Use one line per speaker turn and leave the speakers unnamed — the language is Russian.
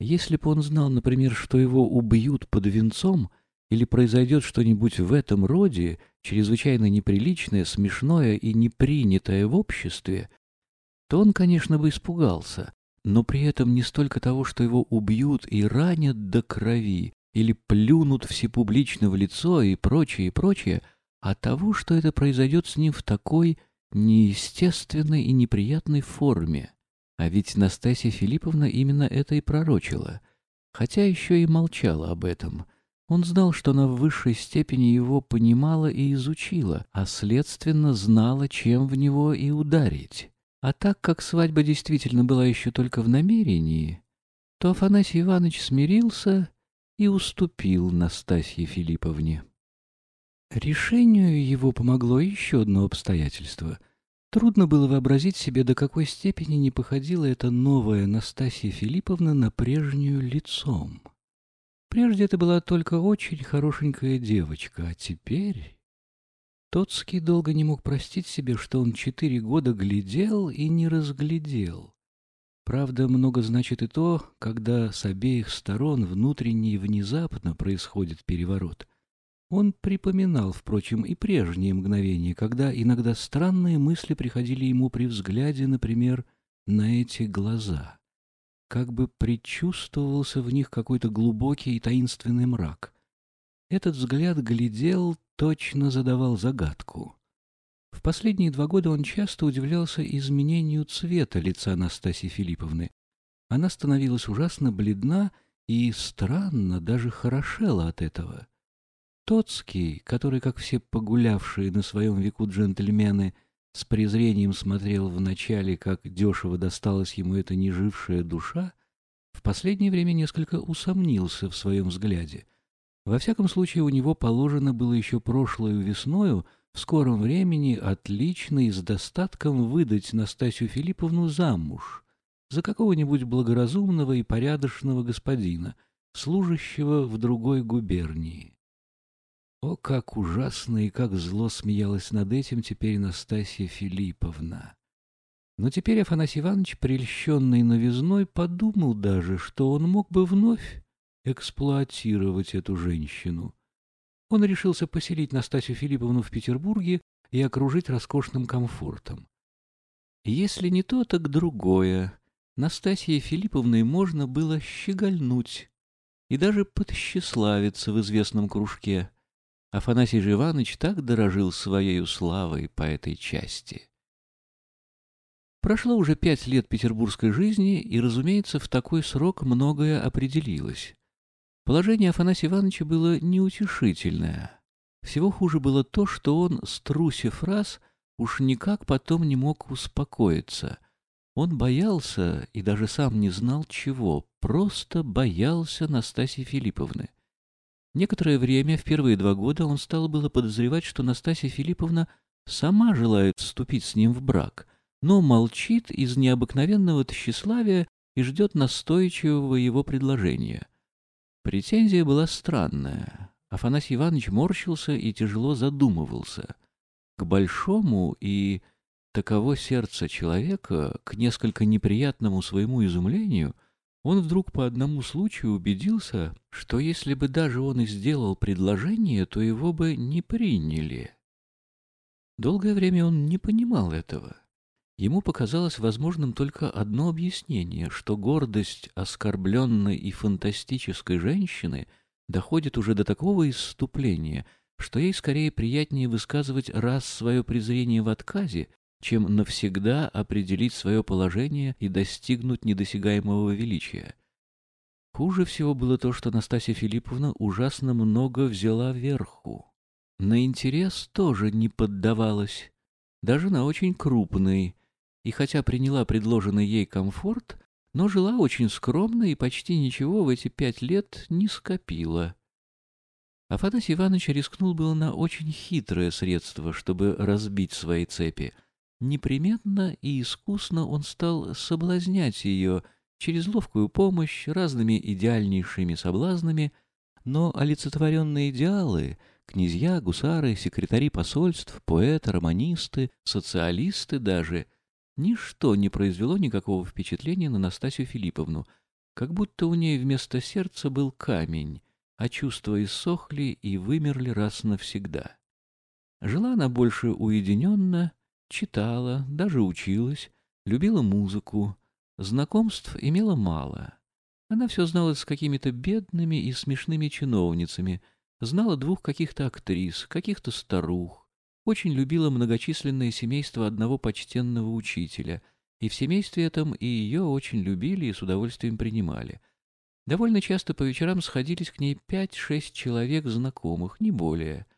Если бы он знал, например, что его убьют под венцом, или произойдет что-нибудь в этом роде, чрезвычайно неприличное, смешное и непринятое в обществе, то он, конечно, бы испугался, но при этом не столько того, что его убьют и ранят до крови, или плюнут всепублично в лицо и прочее, и прочее, а того, что это произойдет с ним в такой неестественной и неприятной форме. А ведь Настасья Филипповна именно это и пророчила, хотя еще и молчала об этом. Он знал, что она в высшей степени его понимала и изучила, а следственно знала, чем в него и ударить. А так как свадьба действительно была еще только в намерении, то Афанасий Иванович смирился и уступил Настасье Филипповне. Решению его помогло еще одно обстоятельство. Трудно было вообразить себе, до какой степени не походила эта новая Настасья Филипповна на прежнюю лицом. Прежде это была только очень хорошенькая девочка, а теперь... Тоцкий долго не мог простить себе, что он четыре года глядел и не разглядел. Правда, много значит и то, когда с обеих сторон внутренне и внезапно происходит переворот. Он припоминал, впрочем, и прежние мгновения, когда иногда странные мысли приходили ему при взгляде, например, на эти глаза. Как бы предчувствовался в них какой-то глубокий и таинственный мрак. Этот взгляд глядел, точно задавал загадку. В последние два года он часто удивлялся изменению цвета лица Анастасии Филипповны. Она становилась ужасно бледна и странно, даже хорошела от этого. Тоцкий, который, как все погулявшие на своем веку джентльмены, с презрением смотрел вначале, как дешево досталась ему эта нежившая душа, в последнее время несколько усомнился в своем взгляде. Во всяком случае, у него положено было еще прошлую весною в скором времени отлично и с достатком выдать Настасью Филипповну замуж за какого-нибудь благоразумного и порядочного господина, служащего в другой губернии. О, как ужасно и как зло смеялась над этим теперь Настасья Филипповна! Но теперь Афанасий Иванович, прельщенный новизной, подумал даже, что он мог бы вновь эксплуатировать эту женщину. Он решился поселить Настасью Филипповну в Петербурге и окружить роскошным комфортом. Если не то, так другое. Настасьей Филипповной можно было щегольнуть и даже подсчастливиться в известном кружке — Афанасий же Иванович так дорожил своей славой по этой части. Прошло уже пять лет петербургской жизни, и, разумеется, в такой срок многое определилось. Положение Афанасия Ивановича было неутешительное. Всего хуже было то, что он, струсив раз, уж никак потом не мог успокоиться. Он боялся и даже сам не знал чего, просто боялся Настасьи Филипповны. Некоторое время, в первые два года, он стал было подозревать, что Настасья Филипповна сама желает вступить с ним в брак, но молчит из необыкновенного тщеславия и ждет настойчивого его предложения. Претензия была странная. Афанасий Иванович морщился и тяжело задумывался. К большому и таково сердце человека, к несколько неприятному своему изумлению — он вдруг по одному случаю убедился, что если бы даже он и сделал предложение, то его бы не приняли. Долгое время он не понимал этого. Ему показалось возможным только одно объяснение, что гордость оскорбленной и фантастической женщины доходит уже до такого исступления, что ей скорее приятнее высказывать раз свое презрение в отказе, чем навсегда определить свое положение и достигнуть недосягаемого величия. Хуже всего было то, что Настасья Филипповна ужасно много взяла верху. На интерес тоже не поддавалась, даже на очень крупный, и хотя приняла предложенный ей комфорт, но жила очень скромно и почти ничего в эти пять лет не скопила. Афанасий Иванович рискнул было на очень хитрое средство, чтобы разбить свои цепи — Неприметно и искусно он стал соблазнять ее через ловкую помощь разными идеальнейшими соблазнами, но олицетворенные идеалы — князья, гусары, секретари посольств, поэты, романисты, социалисты даже — ничто не произвело никакого впечатления на Настасью Филипповну, как будто у ней вместо сердца был камень, а чувства иссохли и вымерли раз навсегда. Жила она больше уединенно, читала, даже училась, любила музыку, знакомств имела мало. Она все знала с какими-то бедными и смешными чиновницами, знала двух каких-то актрис, каких-то старух, очень любила многочисленное семейство одного почтенного учителя, и в семействе этом и ее очень любили и с удовольствием принимали. Довольно часто по вечерам сходились к ней пять-шесть человек знакомых, не более —